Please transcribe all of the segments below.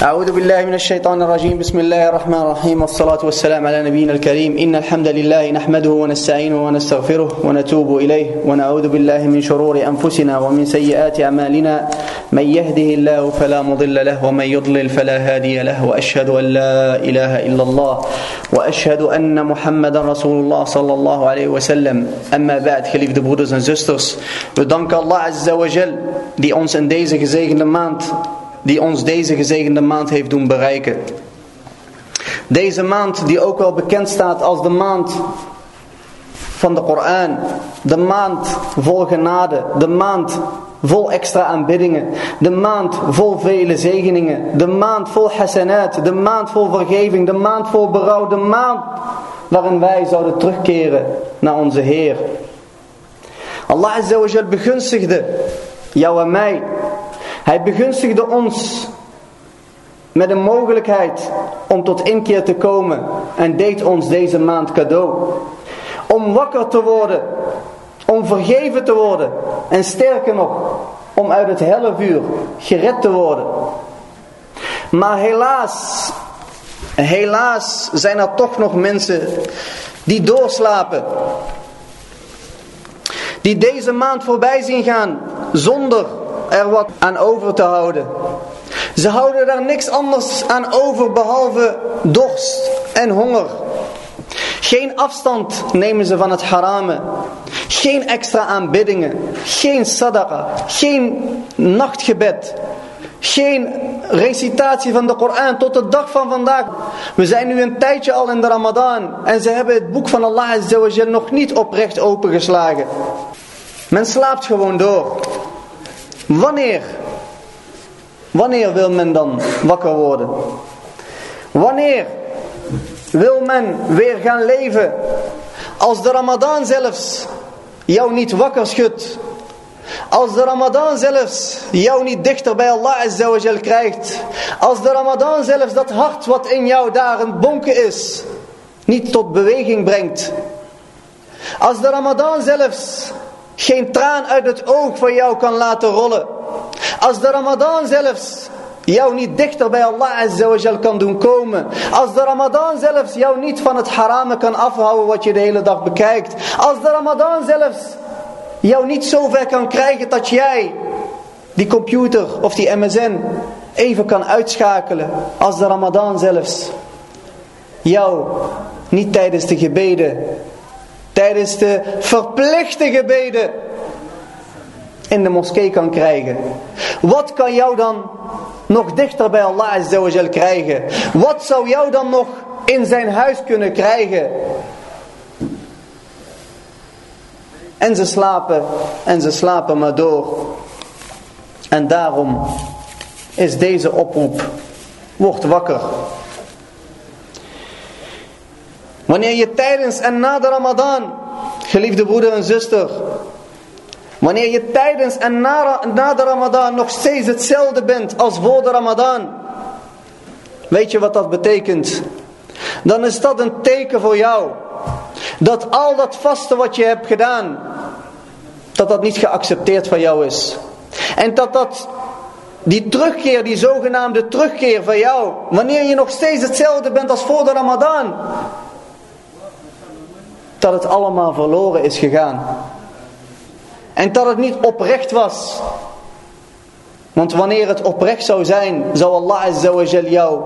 أعوذ بالله من الشيطان الرجيم. بسم الله الرحمن الرحيم. والصلاة والسلام على نبينا الكريم. إن الحمد لله نحمده ونستعينه ونستغفره ونتوب إليه ونعوذ بالله من شرور أنفسنا ومن سيئات أعمالنا. من يهده الله فلا مضل له ومن يضلل فلا هادي له. وأشهد أن لا إله إلا الله وأشهد أن محمدا رسول الله صلى الله عليه وسلم. أما بعد geliefde broeders en zusters we danken Allah Azza wa Jal die ons in die ons deze gezegende maand heeft doen bereiken. Deze maand die ook wel bekend staat als de maand van de Koran. De maand vol genade. De maand vol extra aanbiddingen. De maand vol vele zegeningen. De maand vol hasanat. De maand vol vergeving. De maand vol berouw. De maand waarin wij zouden terugkeren naar onze Heer. Allah Azza wa Jal begunstigde jou en mij hij begunstigde ons met een mogelijkheid om tot inkeer te komen en deed ons deze maand cadeau. Om wakker te worden, om vergeven te worden en sterker nog, om uit het helle vuur gered te worden. Maar helaas, helaas zijn er toch nog mensen die doorslapen. Die deze maand voorbij zien gaan zonder er wat aan over te houden. Ze houden daar niks anders aan over behalve dorst en honger. Geen afstand nemen ze van het harame. Geen extra aanbiddingen. Geen sadaqa. Geen nachtgebed. Geen recitatie van de Koran tot de dag van vandaag. We zijn nu een tijdje al in de Ramadan. En ze hebben het boek van Allah nog niet oprecht opengeslagen. Men slaapt gewoon door. Wanneer? Wanneer wil men dan wakker worden? Wanneer wil men weer gaan leven? Als de Ramadan zelfs jou niet wakker schudt. Als de Ramadan zelfs jou niet dichter bij Allah Azza krijgt. Als de Ramadan zelfs dat hart wat in jou daar een bonken is. Niet tot beweging brengt. Als de Ramadan zelfs geen traan uit het oog van jou kan laten rollen. Als de Ramadan zelfs jou niet dichter bij Allah Azza kan doen komen. Als de Ramadan zelfs jou niet van het harame kan afhouden wat je de hele dag bekijkt. Als de Ramadan zelfs jou niet zo ver kan krijgen dat jij die computer of die MSN even kan uitschakelen. Als de Ramadan zelfs jou niet tijdens de gebeden tijdens de verplichte gebeden in de moskee kan krijgen. Wat kan jou dan nog dichter bij Allah Azza krijgen? Wat zou jou dan nog in zijn huis kunnen krijgen? En ze slapen en ze slapen maar door. En daarom is deze oproep, word wakker. Wanneer je tijdens en na de Ramadan, geliefde broeder en zuster, wanneer je tijdens en na, na de Ramadan nog steeds hetzelfde bent als voor de Ramadan, weet je wat dat betekent? Dan is dat een teken voor jou, dat al dat vaste wat je hebt gedaan, dat dat niet geaccepteerd van jou is. En dat dat die terugkeer, die zogenaamde terugkeer van jou, wanneer je nog steeds hetzelfde bent als voor de Ramadan, dat het allemaal verloren is gegaan. En dat het niet oprecht was. Want wanneer het oprecht zou zijn, zou Allah Azza wa jou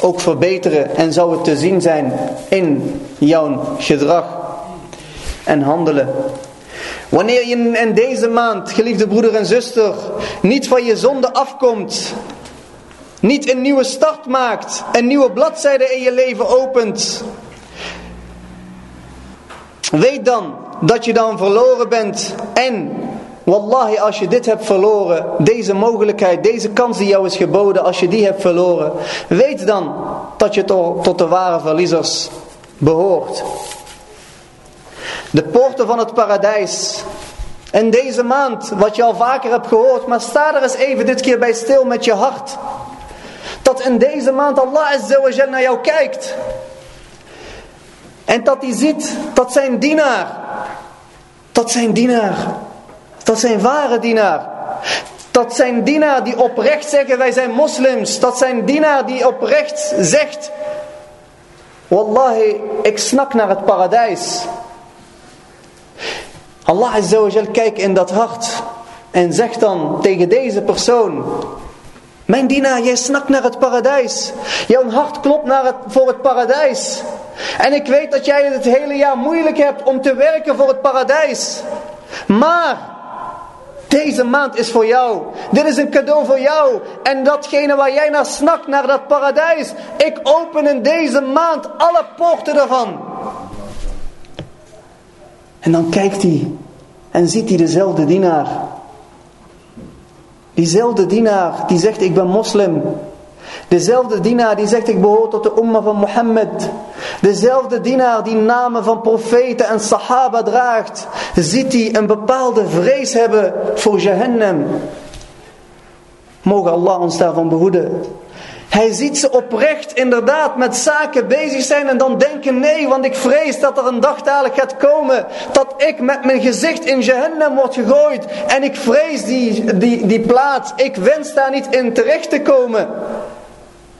ook verbeteren en zou het te zien zijn in jouw gedrag en handelen. Wanneer je in deze maand, geliefde broeder en zuster, niet van je zonde afkomt, niet een nieuwe start maakt, een nieuwe bladzijde in je leven opent, Weet dan dat je dan verloren bent. En wallahi als je dit hebt verloren, deze mogelijkheid, deze kans die jou is geboden, als je die hebt verloren. Weet dan dat je tot de ware verliezers behoort. De poorten van het paradijs. En deze maand, wat je al vaker hebt gehoord, maar sta er eens even dit keer bij stil met je hart. Dat in deze maand Allah Azza wa naar jou kijkt. En dat hij ziet dat zijn dienaar, dat zijn dienaar, dat zijn ware dienaar, Dat zijn dienaar die oprecht zeggen wij zijn moslims. Dat zijn dienaar die oprecht zegt. Wallahi, ik snak naar het paradijs. Allah Azza kijkt in dat hart. En zegt dan tegen deze persoon. Mijn dienaar, jij snakt naar het paradijs. Jouw hart klopt naar het, voor het paradijs. En ik weet dat jij het hele jaar moeilijk hebt om te werken voor het paradijs. Maar deze maand is voor jou. Dit is een cadeau voor jou. En datgene waar jij naar snakt, naar dat paradijs. Ik open in deze maand alle poorten ervan. En dan kijkt hij en ziet hij dezelfde dienaar. Diezelfde dienaar die zegt ik ben moslim. Dezelfde dienaar die zegt ik behoor tot de umma van Mohammed. Dezelfde dienaar die namen van profeten en sahaba draagt. Ziet hij een bepaalde vrees hebben voor Jahannam. Mogen Allah ons daarvan behoeden. Hij ziet ze oprecht inderdaad met zaken bezig zijn en dan denken nee, want ik vrees dat er een dag dadelijk gaat komen dat ik met mijn gezicht in Jahannam word gegooid en ik vrees die, die, die plaats, ik wens daar niet in terecht te komen.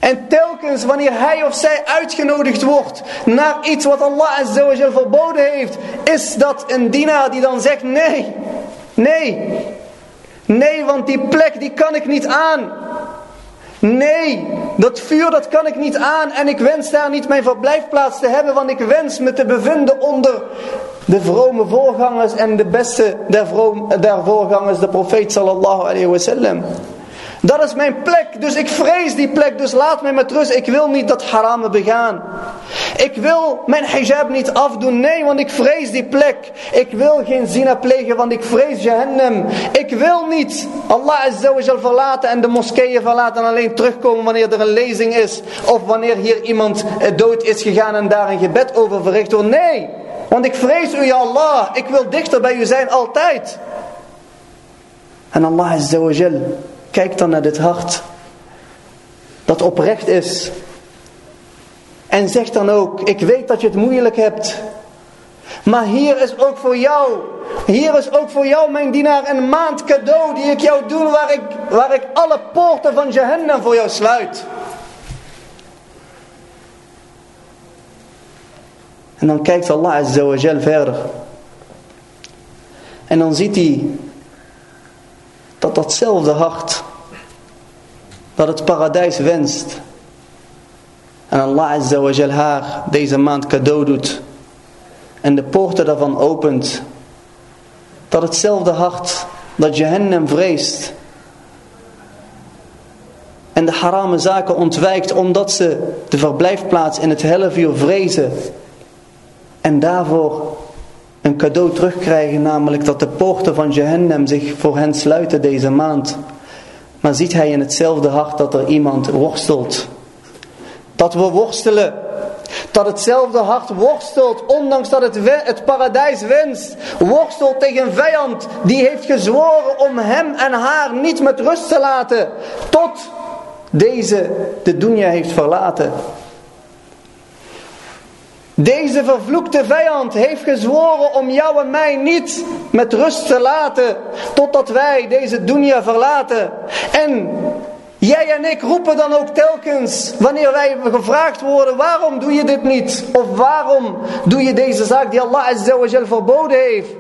En telkens wanneer hij of zij uitgenodigd wordt naar iets wat Allah azawajal verboden heeft, is dat een dienaar die dan zegt nee, nee, nee, want die plek die kan ik niet aan. Nee, dat vuur dat kan ik niet aan en ik wens daar niet mijn verblijfplaats te hebben, want ik wens me te bevinden onder de vrome voorgangers en de beste der, vrome, der voorgangers, de profeet sallallahu alayhi wa sallam. Dat is mijn plek, dus ik vrees die plek, dus laat mij met rust. Ik wil niet dat haram begaan. Ik wil mijn hijab niet afdoen, nee, want ik vrees die plek. Ik wil geen zina plegen, want ik vrees Jahannam. Ik wil niet Allah azawajal verlaten en de moskeeën verlaten en alleen terugkomen wanneer er een lezing is. Of wanneer hier iemand eh, dood is gegaan en daar een gebed over verricht wordt. Nee, want ik vrees u, Allah. Ik wil dichter bij u zijn, altijd. En Allah azawajal Kijk dan naar dit hart. Dat oprecht is. En zeg dan ook, ik weet dat je het moeilijk hebt. Maar hier is ook voor jou, hier is ook voor jou mijn dienaar een maand cadeau die ik jou doe waar ik, waar ik alle poorten van Jahannam voor jou sluit. En dan kijkt Allah Azza wa verder. En dan ziet hij dat datzelfde hart, dat het paradijs wenst. En Allah Azza wa Jal haar deze maand cadeau doet. En de poorten daarvan opent. Dat hetzelfde hart dat Jahannam vreest. En de harame zaken ontwijkt omdat ze de verblijfplaats in het hellevuur vrezen. En daarvoor een cadeau terugkrijgen, namelijk dat de poorten van Jehannam zich voor hen sluiten deze maand. Maar ziet hij in hetzelfde hart dat er iemand worstelt. Dat we worstelen. Dat hetzelfde hart worstelt, ondanks dat het, het paradijs wenst. Worstelt tegen een vijand die heeft gezworen om hem en haar niet met rust te laten. Tot deze de dunya heeft verlaten. Deze vervloekte vijand heeft gezworen om jou en mij niet met rust te laten. Totdat wij deze dunya verlaten. En jij en ik roepen dan ook telkens. Wanneer wij gevraagd worden. Waarom doe je dit niet? Of waarom doe je deze zaak die Allah Azza wa Jal verboden heeft?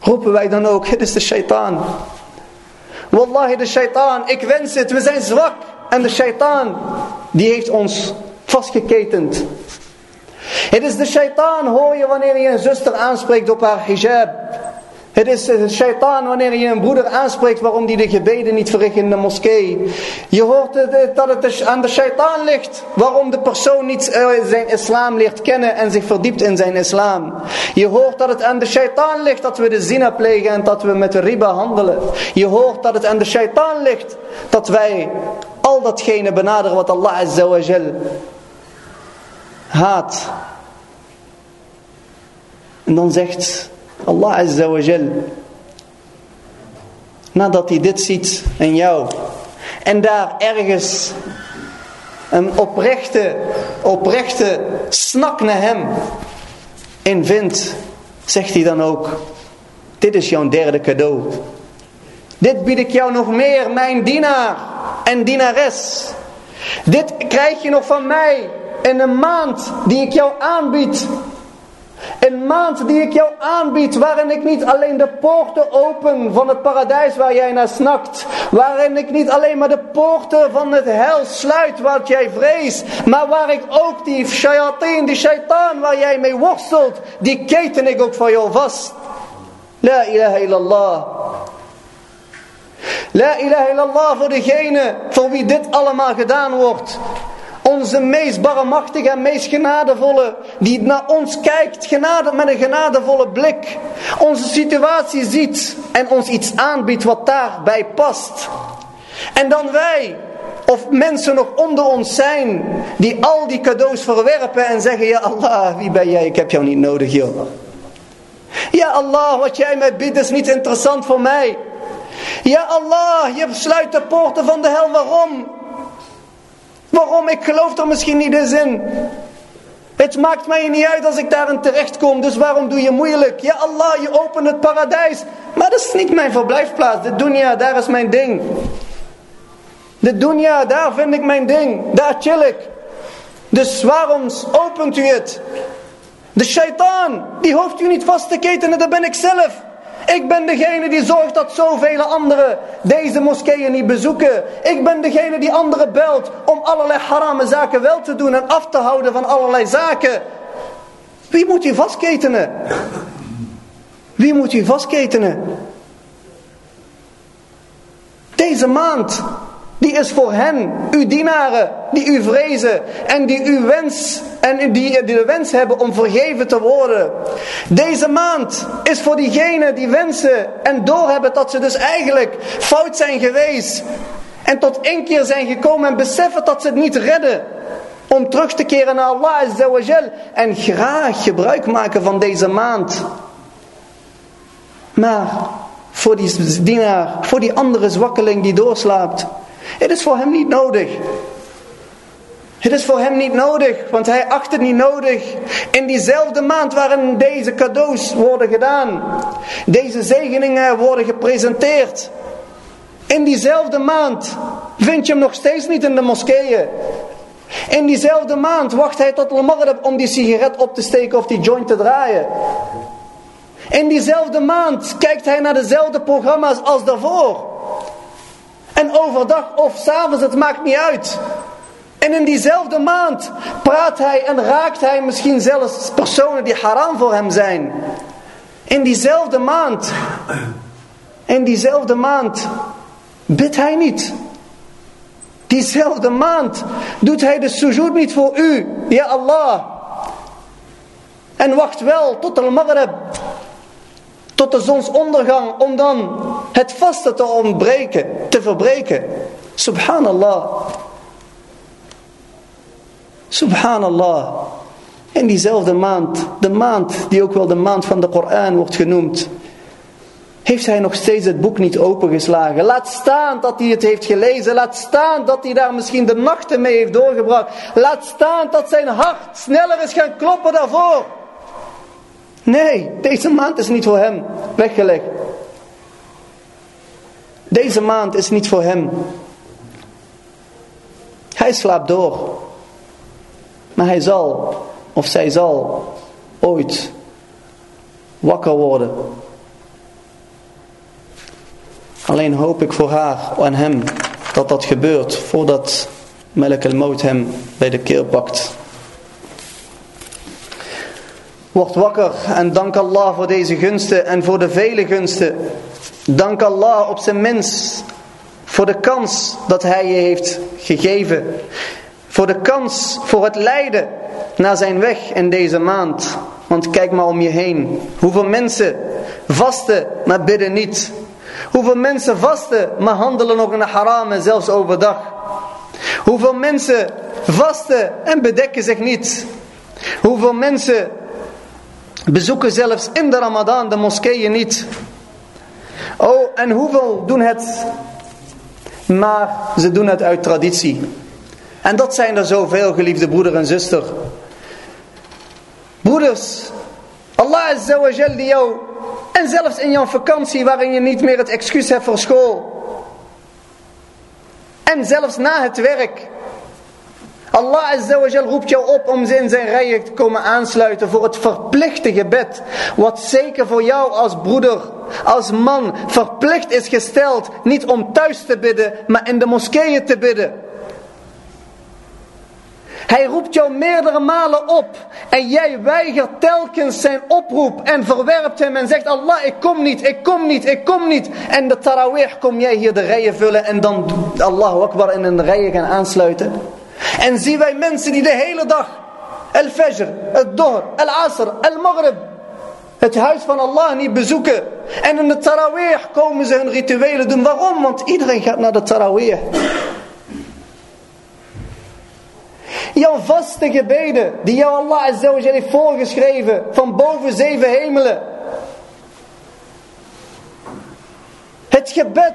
Roepen wij dan ook. Het is de shaitaan. Wallahi de shaitaan. Ik wens het. We zijn zwak. En de shaitaan. Die heeft ons vastgeketend. Het is de shaitaan hoor je wanneer je een zuster aanspreekt op haar hijab. Het is de shaitaan wanneer je een broeder aanspreekt waarom die de gebeden niet verricht in de moskee. Je hoort dat het aan de shaitaan ligt waarom de persoon niet eh, zijn islam leert kennen en zich verdiept in zijn islam. Je hoort dat het aan de shaitaan ligt dat we de zina plegen en dat we met de riba handelen. Je hoort dat het aan de shaitaan ligt dat wij al datgene benaderen wat Allah azza haat. En dan zegt Allah Azza wa Jal, nadat hij dit ziet in jou, en daar ergens een oprechte, oprechte snak naar hem in vindt, zegt hij dan ook, dit is jouw derde cadeau. Dit bied ik jou nog meer, mijn dienaar en dienares. Dit krijg je nog van mij in een maand die ik jou aanbied. Een maand die ik jou aanbied, waarin ik niet alleen de poorten open van het paradijs waar jij naar snakt. Waarin ik niet alleen maar de poorten van het hel sluit wat jij vreest. Maar waar ik ook die shayateen, die shaitaan waar jij mee worstelt, die keten ik ook voor jou vast. La ilaha illallah. La ilaha illallah voor degene voor wie dit allemaal gedaan wordt. Onze meest barmachtige en meest genadevolle, die naar ons kijkt genade, met een genadevolle blik. Onze situatie ziet en ons iets aanbiedt wat daarbij past. En dan wij, of mensen nog onder ons zijn, die al die cadeaus verwerpen en zeggen, ja Allah, wie ben jij, ik heb jou niet nodig joh. Ja Allah, wat jij mij biedt is niet interessant voor mij. Ja Allah, je sluit de poorten van de hel, waarom? Waarom? Ik geloof er misschien niet eens in. Het maakt mij niet uit als ik daarin terechtkom, dus waarom doe je moeilijk? Ja Allah, je opent het paradijs. Maar dat is niet mijn verblijfplaats. De dunya, daar is mijn ding. De dunya, daar vind ik mijn ding. Daar chill ik. Dus waarom opent u het? De shaitaan, die hoeft u niet vast te ketenen, dat ben ik zelf. Ik ben degene die zorgt dat zoveel anderen deze moskeeën niet bezoeken. Ik ben degene die anderen belt om allerlei harame zaken wel te doen en af te houden van allerlei zaken. Wie moet u vastketenen? Wie moet u vastketenen? Deze maand die is voor hen, uw dienaren, die u vrezen en die uw wens en die de wens hebben om vergeven te worden. Deze maand is voor diegenen die wensen en doorhebben dat ze dus eigenlijk fout zijn geweest. En tot één keer zijn gekomen en beseffen dat ze het niet redden. Om terug te keren naar Allah Azawajal. En graag gebruik maken van deze maand. Maar voor die dienaar, voor die andere zwakkeling die doorslaapt. Het is voor hem niet nodig. Het is voor hem niet nodig, want hij acht het niet nodig. In diezelfde maand waarin deze cadeaus worden gedaan, deze zegeningen worden gepresenteerd. In diezelfde maand vind je hem nog steeds niet in de moskeeën. In diezelfde maand wacht hij tot al om die sigaret op te steken of die joint te draaien. In diezelfde maand kijkt hij naar dezelfde programma's als daarvoor. En overdag of s'avonds, het maakt niet uit. En in diezelfde maand praat hij en raakt hij misschien zelfs personen die haram voor hem zijn. In diezelfde maand, in diezelfde maand bidt hij niet. Diezelfde maand doet hij de sujud niet voor u, ja Allah. En wacht wel tot de maghrib, tot de zonsondergang, om dan het vaste te ontbreken, te verbreken. Subhanallah. Subhanallah. In diezelfde maand, de maand die ook wel de maand van de Koran wordt genoemd, heeft hij nog steeds het boek niet opengeslagen. Laat staan dat hij het heeft gelezen. Laat staan dat hij daar misschien de nachten mee heeft doorgebracht. Laat staan dat zijn hart sneller is gaan kloppen daarvoor. Nee, deze maand is niet voor hem weggelegd. Deze maand is niet voor hem. Hij slaapt door. Maar hij zal, of zij zal, ooit wakker worden. Alleen hoop ik voor haar en hem dat dat gebeurt voordat Melk el hem bij de keel pakt. Word wakker en dank Allah voor deze gunsten en voor de vele gunsten. Dank Allah op zijn minst voor de kans dat hij je heeft gegeven. Voor de kans voor het lijden naar zijn weg in deze maand. Want kijk maar om je heen. Hoeveel mensen vasten, maar bidden niet. Hoeveel mensen vasten, maar handelen nog in de haram en zelfs overdag. Hoeveel mensen vasten en bedekken zich niet. Hoeveel mensen bezoeken zelfs in de ramadan de moskeeën niet. Oh, en hoeveel doen het, maar ze doen het uit traditie. En dat zijn er zoveel, geliefde broeder en zuster. Broeders, Allah Azza wa Jal die jou En zelfs in jouw vakantie waarin je niet meer het excuus hebt voor school. En zelfs na het werk. Allah Azza roept jou op om in zijn rijen te komen aansluiten voor het verplichte gebed. Wat zeker voor jou als broeder, als man verplicht is gesteld. Niet om thuis te bidden, maar in de moskeeën te bidden. Hij roept jou meerdere malen op. En jij weigert telkens zijn oproep en verwerpt hem en zegt Allah ik kom niet, ik kom niet, ik kom niet. En de tarawih kom jij hier de rijen vullen en dan Allahu Akbar in een rijen gaan aansluiten. En zien wij mensen die de hele dag Al-Fajr, Al-Dohr, Al-Asr, Al-Maghrib het huis van Allah niet bezoeken. En in de tarawih komen ze hun rituelen doen. Waarom? Want iedereen gaat naar de tarawih. Jouw vaste gebeden die jou Allah heeft voorgeschreven van boven zeven hemelen. Het gebed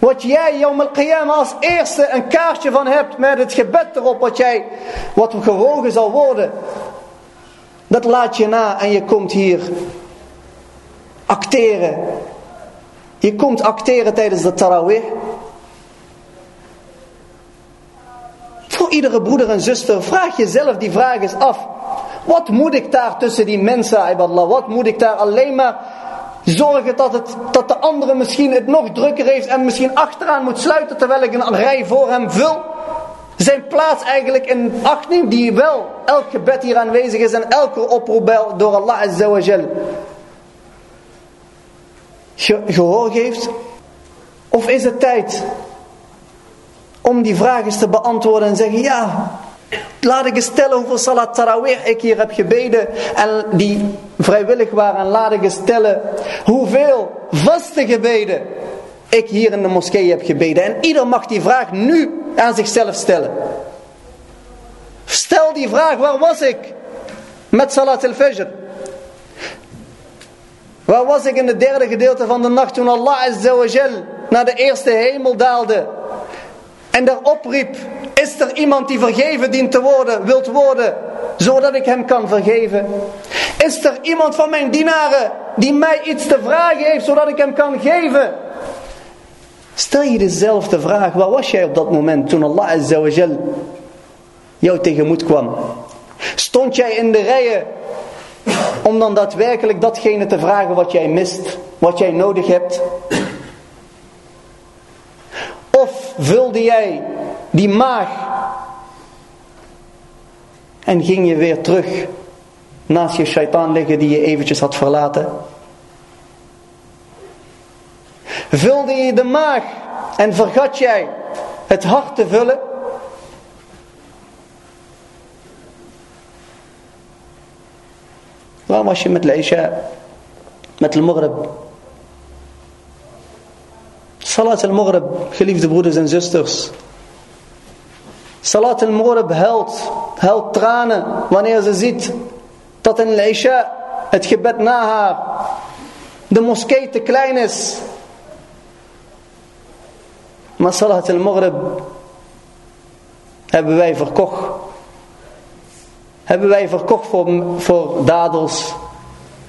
wat jij Yom al als eerste een kaartje van hebt met het gebed erop wat jij, wat gewogen zal worden. Dat laat je na en je komt hier acteren. Je komt acteren tijdens de tarawih. Voor iedere broeder en zuster, vraag jezelf die vraag eens af. Wat moet ik daar tussen die mensen? Wat moet ik daar alleen maar zorgen dat, het, dat de andere misschien het nog drukker heeft en misschien achteraan moet sluiten terwijl ik een rij voor hem vul? Zijn plaats eigenlijk in acht neemt die wel elk gebed hier aanwezig is en elke oproep door Allah Azza Jal gehoor geeft? Of is het tijd om die vraag eens te beantwoorden en zeggen, ja, laat ik eens stellen hoeveel salat tarawih ik hier heb gebeden en die vrijwillig waren. En laat ik eens stellen hoeveel vaste gebeden ik hier in de moskee heb gebeden. En ieder mag die vraag nu aan zichzelf stellen. Stel die vraag, waar was ik met salat al-fajr? Waar was ik in het derde gedeelte van de nacht toen Allah naar de eerste hemel daalde en daar opriep, is er iemand die vergeven dient te worden, wilt worden, zodat ik hem kan vergeven? Is er iemand van mijn dienaren die mij iets te vragen heeft, zodat ik hem kan geven? Stel je dezelfde vraag, waar was jij op dat moment toen Allah Azza wa Jal jou tegemoet kwam? Stond jij in de rijen om dan daadwerkelijk datgene te vragen wat jij mist, wat jij nodig hebt? Of vulde jij die maag en ging je weer terug naast je shaitaan liggen die je eventjes had verlaten? Vulde je de maag en vergat jij het hart te vullen? Waar was je met Leisha? Met de Maghrib? Salat al-Maghrib, geliefde broeders en zusters. Salat al-Maghrib huilt, huilt tranen wanneer ze ziet dat in Leisha het gebed na haar de moskee te klein is. Maar Salat al-Maghrib hebben wij verkocht. Hebben wij verkocht voor, voor dadels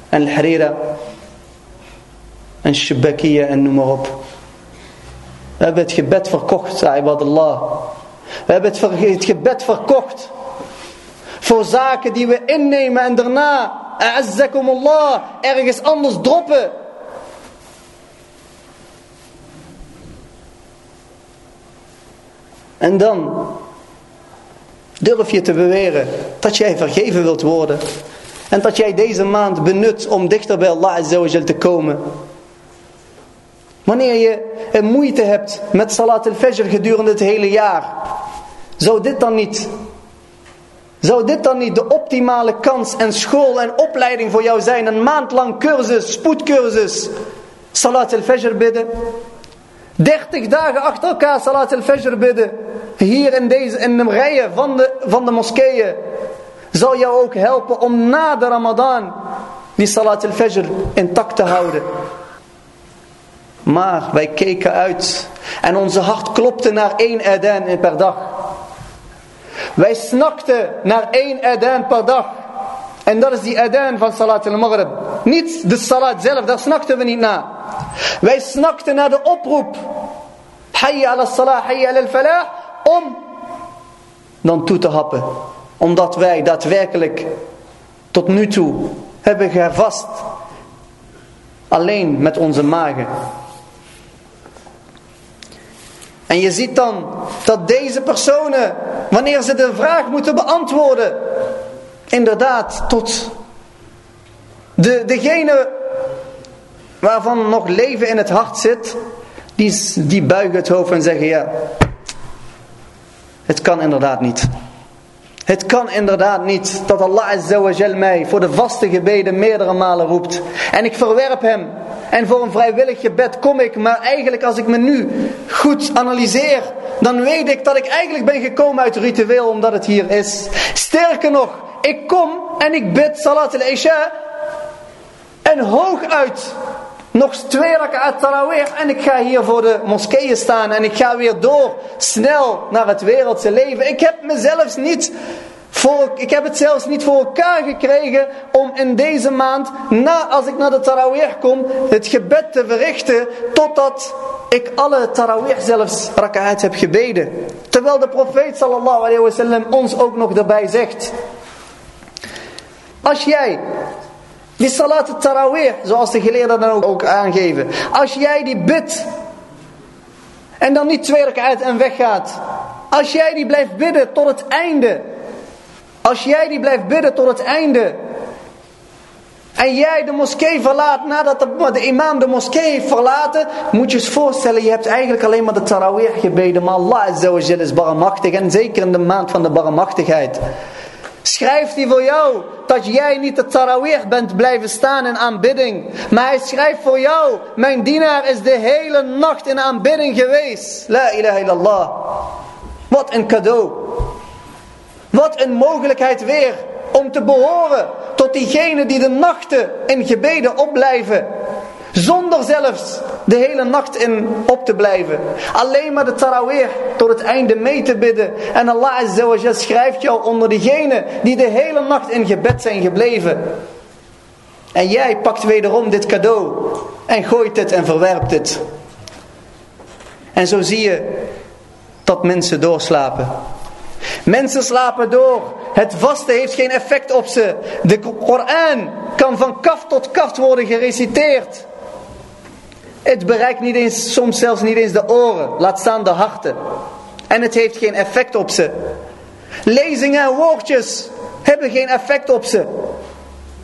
en harira en shabakia en noem maar op. We hebben het gebed verkocht, Allah. We hebben het gebed verkocht. Voor zaken die we innemen en daarna, Allah, ergens anders droppen. En dan durf je te beweren dat jij vergeven wilt worden. En dat jij deze maand benut om dichter bij Allah te komen. Wanneer je moeite hebt met Salat al-Fajr gedurende het hele jaar. Zou dit dan niet... Zou dit dan niet de optimale kans en school en opleiding voor jou zijn? Een maand lang cursus, spoedcursus. Salat al-Fajr bidden. 30 dagen achter elkaar Salat al-Fajr bidden. Hier in, deze, in de rijen van de, van de moskeeën. Zal jou ook helpen om na de Ramadan die Salat al-Fajr intact te houden. Maar wij keken uit en onze hart klopte naar één eden per dag. Wij snakten naar één eden per dag. En dat is die eden van Salat al-Maghrib. Niet de salat zelf, daar snakten we niet naar. Wij snakten naar de oproep. Hayya ala salah, hayya ala falah. Om dan toe te happen. Omdat wij daadwerkelijk tot nu toe hebben gevast. Alleen met onze magen. En je ziet dan dat deze personen, wanneer ze de vraag moeten beantwoorden, inderdaad tot de, degene waarvan nog leven in het hart zit, die, die buigen het hoofd en zeggen ja, het kan inderdaad niet. Het kan inderdaad niet dat Allah Azza mij voor de vaste gebeden meerdere malen roept. En ik verwerp hem. En voor een vrijwillig gebed kom ik. Maar eigenlijk als ik me nu goed analyseer. Dan weet ik dat ik eigenlijk ben gekomen uit ritueel omdat het hier is. Sterker nog. Ik kom en ik bid Salat al-Isha. En hooguit nog twee raka'at tarawih en ik ga hier voor de moskeeën staan en ik ga weer door snel naar het wereldse leven. Ik heb mezelf niet ik heb het zelfs niet voor elkaar gekregen om in deze maand, na, als ik naar de tarawih kom, het gebed te verrichten totdat ik alle tarawih zelfs raka'at heb gebeden. Terwijl de profeet sallallahu alayhi wasallam ons ook nog erbij zegt. Als jij die salat tarawih, zoals de geleerden dan ook aangeven. Als jij die bidt en dan niet twee uit en weggaat. Als jij die blijft bidden tot het einde. Als jij die blijft bidden tot het einde. En jij de moskee verlaat nadat de, imam de moskee heeft verlaten. Moet je eens voorstellen, je hebt eigenlijk alleen maar de tarawih gebeden. Maar Allah is barmachtig. En zeker in de maand van de barmachtigheid. Schrijft hij voor jou dat jij niet de tarawih bent blijven staan in aanbidding. Maar hij schrijft voor jou, mijn dienaar is de hele nacht in aanbidding geweest. La ilaha illallah. Wat een cadeau. Wat een mogelijkheid weer om te behoren tot diegenen die de nachten in gebeden opblijven. Zonder zelfs de hele nacht in op te blijven. Alleen maar de tarawih tot het einde mee te bidden. En Allah Azza schrijft jou onder diegenen die de hele nacht in gebed zijn gebleven. En jij pakt wederom dit cadeau en gooit het en verwerpt het. En zo zie je dat mensen doorslapen. Mensen slapen door. Het vasten heeft geen effect op ze. De Koran kan van kaf tot kaf worden gereciteerd. Het bereikt niet eens, soms zelfs niet eens de oren, laat staan de harten. En het heeft geen effect op ze. Lezingen en woordjes hebben geen effect op ze.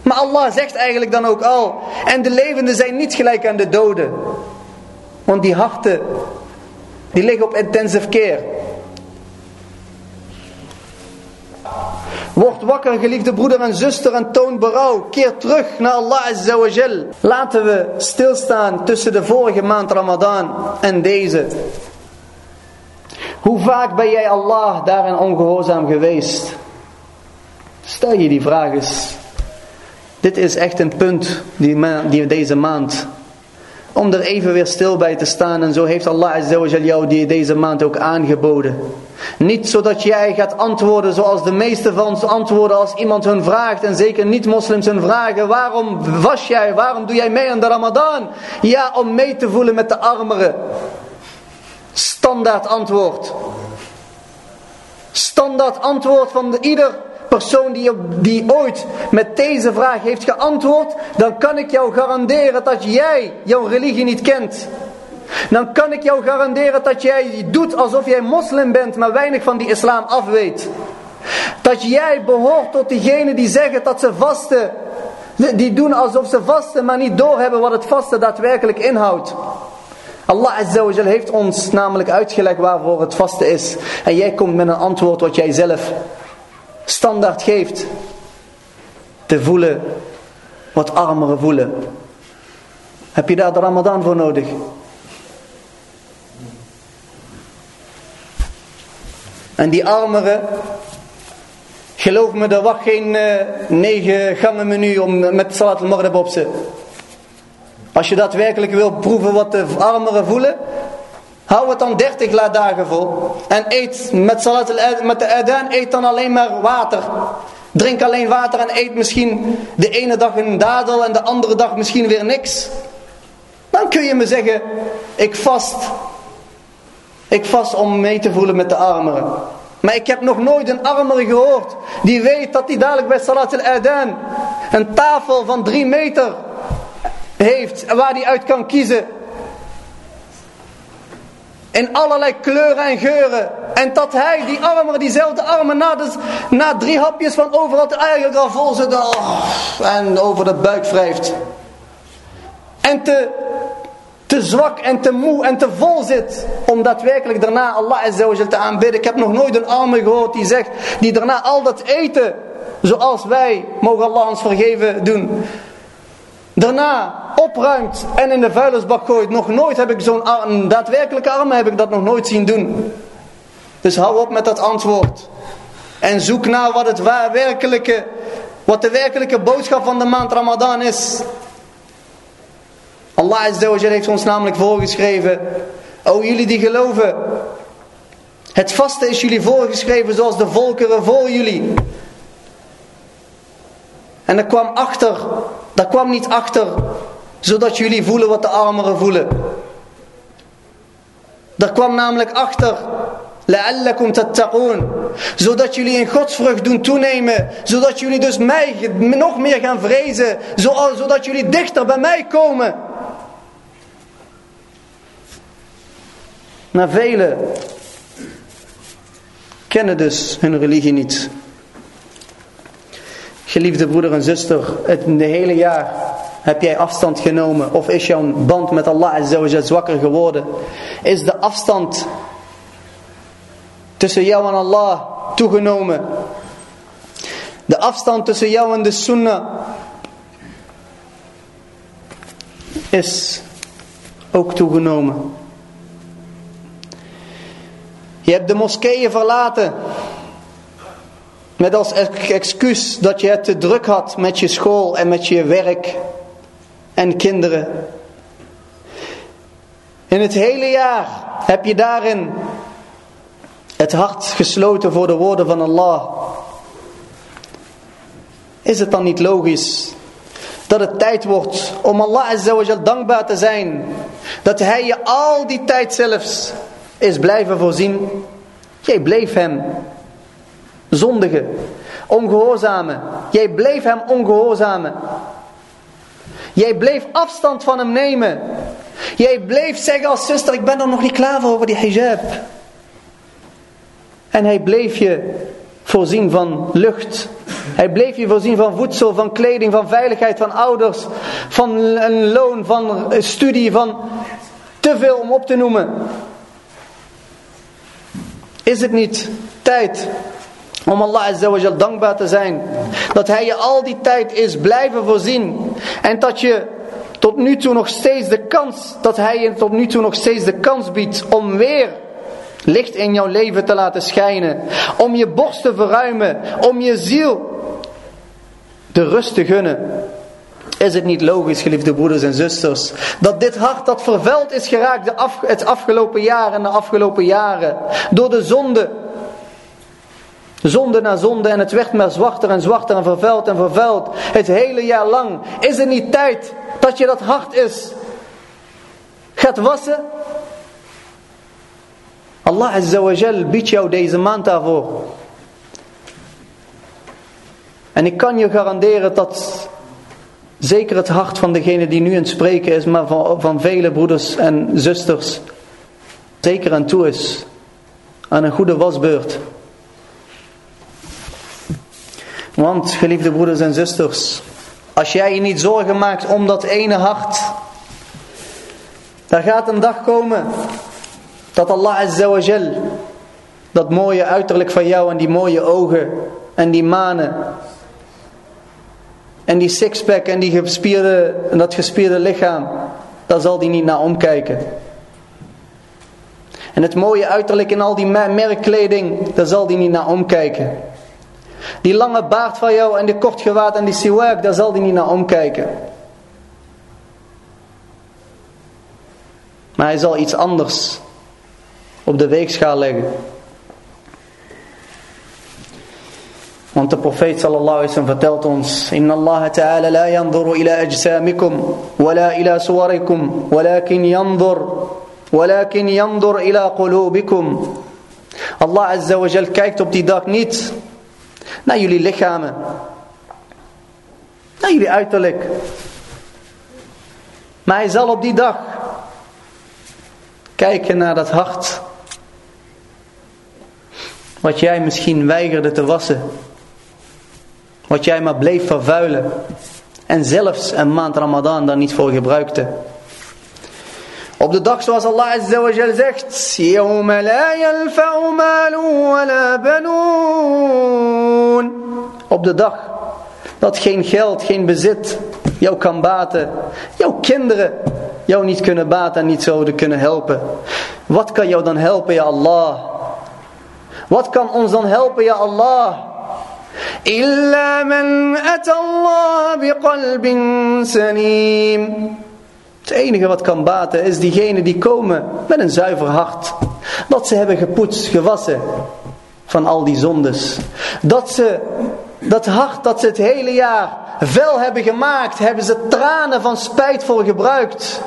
Maar Allah zegt eigenlijk dan ook al, en de levenden zijn niet gelijk aan de doden. Want die harten, die liggen op intensive care. Word wakker, geliefde broeder en zuster, en toon berouw. Keer terug naar Allah Azza wa Jal. Laten we stilstaan tussen de vorige maand Ramadan en deze. Hoe vaak ben jij Allah daarin ongehoorzaam geweest? Stel je die vraag eens. Dit is echt een punt die, die deze maand om er even weer stil bij te staan. En zo heeft Allah Azzawajal jou die deze maand ook aangeboden. Niet zodat jij gaat antwoorden zoals de meeste van ons antwoorden als iemand hun vraagt. En zeker niet-moslims hun vragen. Waarom was jij? Waarom doe jij mee aan de Ramadan? Ja, om mee te voelen met de armeren. Standaard antwoord. Standaard antwoord van ieder persoon die, die ooit met deze vraag heeft geantwoord, dan kan ik jou garanderen dat jij jouw religie niet kent. Dan kan ik jou garanderen dat jij doet alsof jij moslim bent, maar weinig van die islam af weet. Dat jij behoort tot diegenen die zeggen dat ze vasten. Die doen alsof ze vasten, maar niet doorhebben wat het vasten daadwerkelijk inhoudt. Allah Azza heeft ons namelijk uitgelegd waarvoor het vasten is. En jij komt met een antwoord wat jij zelf standaard geeft. Te voelen wat armeren voelen. Heb je daar de ramadan voor nodig? En die armeren, geloof me, er wacht geen uh, negen gangen menu om met salat al-maghrib op ze. Als je daadwerkelijk wil proeven wat de armeren voelen, Hou het dan 30 dagen vol. En eet met, salat met de adaan, eet dan alleen maar water. Drink alleen water en eet misschien de ene dag een dadel en de andere dag misschien weer niks. Dan kun je me zeggen, ik vast. Ik vast om mee te voelen met de armeren. Maar ik heb nog nooit een armere gehoord die weet dat hij dadelijk bij Salat al-Adan een tafel van drie meter heeft waar hij uit kan kiezen. In allerlei kleuren en geuren. En dat hij, die armen, diezelfde armen, na, na drie hapjes van overal eigenlijk al vol zit. Oh, en over de buik wrijft. En te, te zwak en te moe en te vol zit. Om daadwerkelijk daarna Allah te aanbidden. Ik heb nog nooit een arme gehoord die zegt, die daarna al dat eten, zoals wij, mogen Allah ons vergeven, doen daarna opruimt en in de vuilnisbak gooit. Nog nooit heb ik zo'n daadwerkelijke arm heb ik dat nog nooit zien doen. Dus hou op met dat antwoord. En zoek naar wat, het werkelijke, wat de werkelijke boodschap van de maand Ramadan is. Allah heeft ons namelijk voorgeschreven. O jullie die geloven. Het vaste is jullie voorgeschreven zoals de volkeren voor jullie. En er kwam achter dat kwam niet achter, zodat jullie voelen wat de armeren voelen. Daar kwam namelijk achter, la'allakum tattaqoon, zodat jullie in godsvrucht doen toenemen, zodat jullie dus mij nog meer gaan vrezen, zodat jullie dichter bij mij komen. Maar velen kennen dus hun religie niet. Geliefde broeder en zuster, het hele jaar heb jij afstand genomen of is jouw band met Allah Azza zwakker geworden? Is de afstand tussen jou en Allah toegenomen? De afstand tussen jou en de sunnah is ook toegenomen. Je hebt de moskeeën verlaten met als excuus dat je het te druk had met je school en met je werk en kinderen. In het hele jaar heb je daarin het hart gesloten voor de woorden van Allah. Is het dan niet logisch dat het tijd wordt om Allah Azzawajal dankbaar te zijn. Dat Hij je al die tijd zelfs is blijven voorzien. Jij bleef Hem zondige, ongehoorzame. Jij bleef hem ongehoorzamen. Jij bleef afstand van hem nemen. Jij bleef zeggen als zuster, ik ben er nog niet klaar voor over die hijab. En hij bleef je voorzien van lucht. Hij bleef je voorzien van voedsel, van kleding, van veiligheid, van ouders, van een loon, van studie, van te veel om op te noemen. Is het niet tijd om Allah Azza dankbaar te zijn. Dat Hij je al die tijd is blijven voorzien. En dat je tot nu toe nog steeds de kans, dat Hij je tot nu toe nog steeds de kans biedt om weer licht in jouw leven te laten schijnen. Om je borst te verruimen. Om je ziel de rust te gunnen. Is het niet logisch, geliefde broeders en zusters, dat dit hart dat vervuild is geraakt de af, het afgelopen jaar en de afgelopen jaren, door de zonde, Zonde na zonde en het werd maar zwarter en zwarter en vervuild en vervuild. Het hele jaar lang. Is het niet tijd dat je dat hart is gaat wassen? Allah Azza wa Jal biedt jou deze maand daarvoor. En ik kan je garanderen dat zeker het hart van degene die nu in het spreken is, maar van, van vele broeders en zusters, zeker aan toe is aan een goede wasbeurt. Want, geliefde broeders en zusters, als jij je niet zorgen maakt om dat ene hart, daar gaat een dag komen dat Allah Azza dat mooie uiterlijk van jou en die mooie ogen en die manen en die sixpack en, die gespierde, en dat gespierde lichaam, daar zal die niet naar omkijken. En het mooie uiterlijk in al die merkkleding, daar zal die niet naar omkijken. Die lange baard van jou en die kort gewaad en die siwak, daar zal hij niet naar omkijken. Maar hij zal iets anders op de weegschaal leggen. Want de profeet sallallahu alaihi wasallam vertelt ons: Inna Allah ta'ala la yanzuru ila ajsamikum wala ila suwarikum walakin yanzur walakin yanzur ila qulubikum. Allah azza wa jal kijkt op die dag niet naar jullie lichamen, naar jullie uiterlijk. Maar hij zal op die dag kijken naar dat hart. Wat jij misschien weigerde te wassen. Wat jij maar bleef vervuilen. En zelfs een maand Ramadan daar niet voor gebruikte. Op de dag zoals Allah Azza wa Jal zegt. يَوْمَ لَا يَنْفَعُ مَالٌ وَلَا بَنُونَ Op de dag dat geen geld, geen bezit jou kan baten. Jouw kinderen jou niet kunnen baten en niet zouden kunnen helpen. Wat kan jou dan helpen, ja Allah? Wat kan ons dan helpen, ja Allah? إلا من أتى الله بقلب سليم Het enige wat kan baten is diegenen die komen met een zuiver hart. Dat ze hebben gepoetst, gewassen van al die zondes. Dat ze dat hart dat ze het hele jaar vel hebben gemaakt, hebben ze tranen van spijt voor gebruikt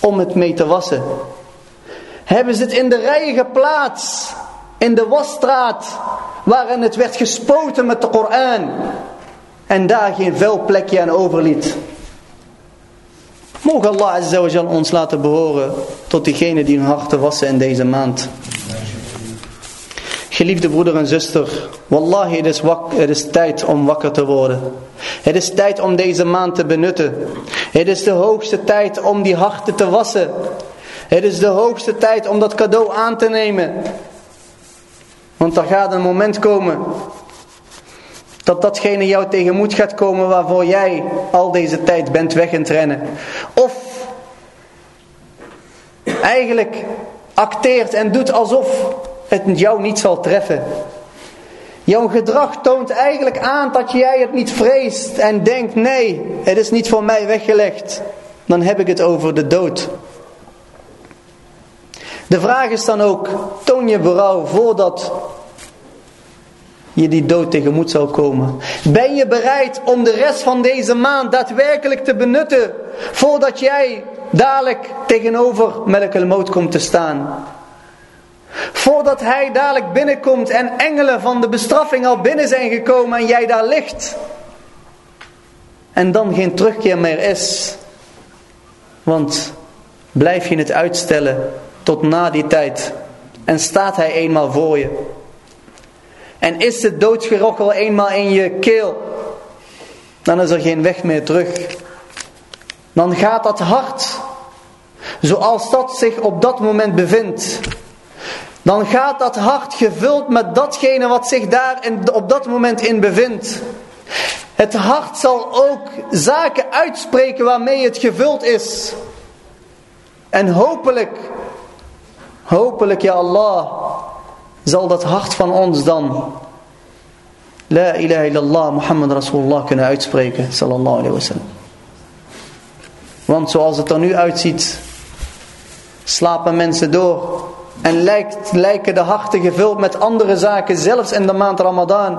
om het mee te wassen. Hebben ze het in de rijen geplaatst, in de wasstraat, waarin het werd gespoten met de Koran. En daar geen vuil plekje aan overliet. Mogen Allah Azza ons laten behoren tot diegenen die hun harten wassen in deze maand. Geliefde broeder en zuster, wallahi het is, het is tijd om wakker te worden. Het is tijd om deze maand te benutten. Het is de hoogste tijd om die harten te wassen. Het is de hoogste tijd om dat cadeau aan te nemen. Want er gaat een moment komen dat datgene jou tegenmoet gaat komen waarvoor jij al deze tijd bent weg aan rennen. Of eigenlijk acteert en doet alsof het jou niet zal treffen. Jouw gedrag toont eigenlijk aan dat jij het niet vreest en denkt nee, het is niet voor mij weggelegd. Dan heb ik het over de dood. De vraag is dan ook, toon je berouw voordat je die dood tegemoet zal komen? Ben je bereid om de rest van deze maand daadwerkelijk te benutten voordat jij dadelijk tegenover Melk Moot komt te staan? Voordat hij dadelijk binnenkomt en engelen van de bestraffing al binnen zijn gekomen en jij daar ligt. En dan geen terugkeer meer is. Want blijf je het uitstellen tot na die tijd. En staat hij eenmaal voor je. En is het doodsgerochel eenmaal in je keel. Dan is er geen weg meer terug. Dan gaat dat hart. Zoals dat zich op dat moment bevindt dan gaat dat hart gevuld met datgene wat zich daar op dat moment in bevindt. Het hart zal ook zaken uitspreken waarmee het gevuld is. En hopelijk, hopelijk ja Allah, zal dat hart van ons dan La ilaha illallah Muhammad Rasulullah kunnen uitspreken. Sallallahu alayhi wa sallam. Want zoals het er nu uitziet, slapen mensen door en lijken de harten gevuld met andere zaken, zelfs in de maand Ramadan.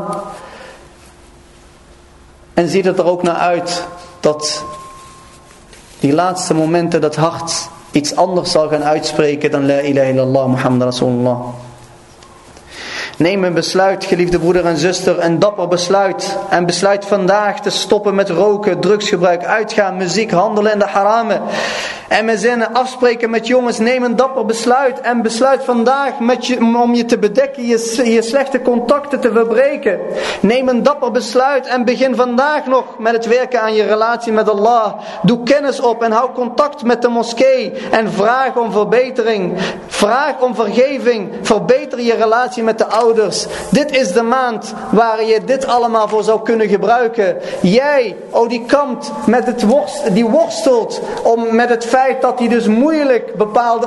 En ziet het er ook naar uit dat die laatste momenten dat hart iets anders zal gaan uitspreken dan La ilaha illallah Muhammad Rasulullah. Neem een besluit, geliefde broeder en zuster, een dapper besluit. En besluit vandaag te stoppen met roken, drugsgebruik, uitgaan, muziek, handelen en de haramen. En met zinnen afspreken met jongens, neem een dapper besluit. En besluit vandaag met om je te bedekken, je, je slechte contacten te verbreken. Neem een dapper besluit en begin vandaag nog met het werken aan je relatie met Allah. Doe kennis op en hou contact met de moskee. En vraag om verbetering. Vraag om vergeving. Verbeter je relatie met de ouders dit is de maand waar je dit allemaal voor zou kunnen gebruiken. Jij, oh die kampt met het worst, die worstelt om, met het feit dat hij dus moeilijk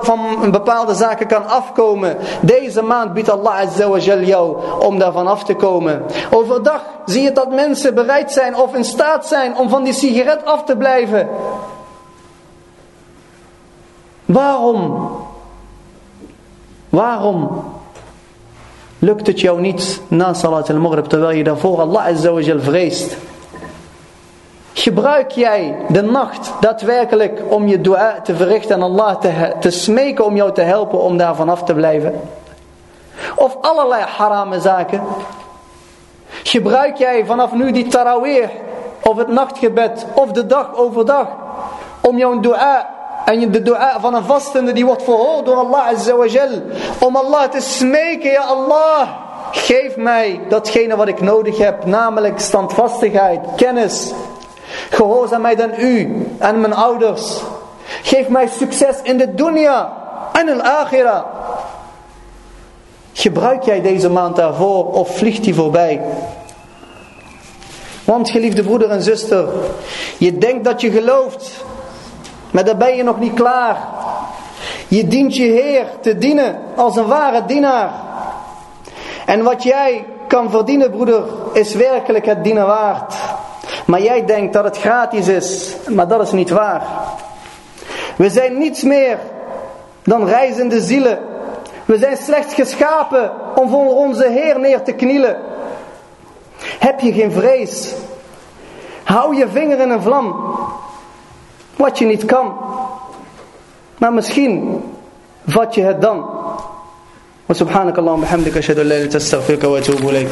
van bepaalde zaken kan afkomen. Deze maand biedt Allah Azza wa jou om daarvan af te komen. Overdag zie je dat mensen bereid zijn of in staat zijn om van die sigaret af te blijven. Waarom? Waarom? Lukt het jou niet na salat al-maghrib terwijl je daarvoor Allah azza vreest. Gebruik jij de nacht daadwerkelijk om je dua te verrichten en Allah te, te smeken om jou te helpen om daar vanaf te blijven? Of allerlei harame zaken? Gebruik jij vanaf nu die tarawih of het nachtgebed of de dag overdag om jouw dua en de dua van een vastende die wordt verhoord door Allah Azza wa Jal. Om Allah te smeken, ja Allah, geef mij datgene wat ik nodig heb, namelijk standvastigheid, kennis, gehoorzaamheid aan u en mijn ouders. Geef mij succes in de dunya en in akhira. Gebruik jij deze maand daarvoor of vliegt die voorbij? Want geliefde broeder en zuster, je denkt dat je gelooft, maar daar ben je nog niet klaar. Je dient je Heer te dienen als een ware dienaar. En wat jij kan verdienen, broeder, is werkelijk het dienen waard. Maar jij denkt dat het gratis is, maar dat is niet waar. We zijn niets meer dan reizende zielen. We zijn slechts geschapen om voor onze Heer neer te knielen. Heb je geen vrees? Hou je vinger in een vlam Wat je niet kan. Maar misschien vat je het dan. وسبحانك اللهم وبحمدك اشهد ان لا اله الا انت استغفرك واتوب اليك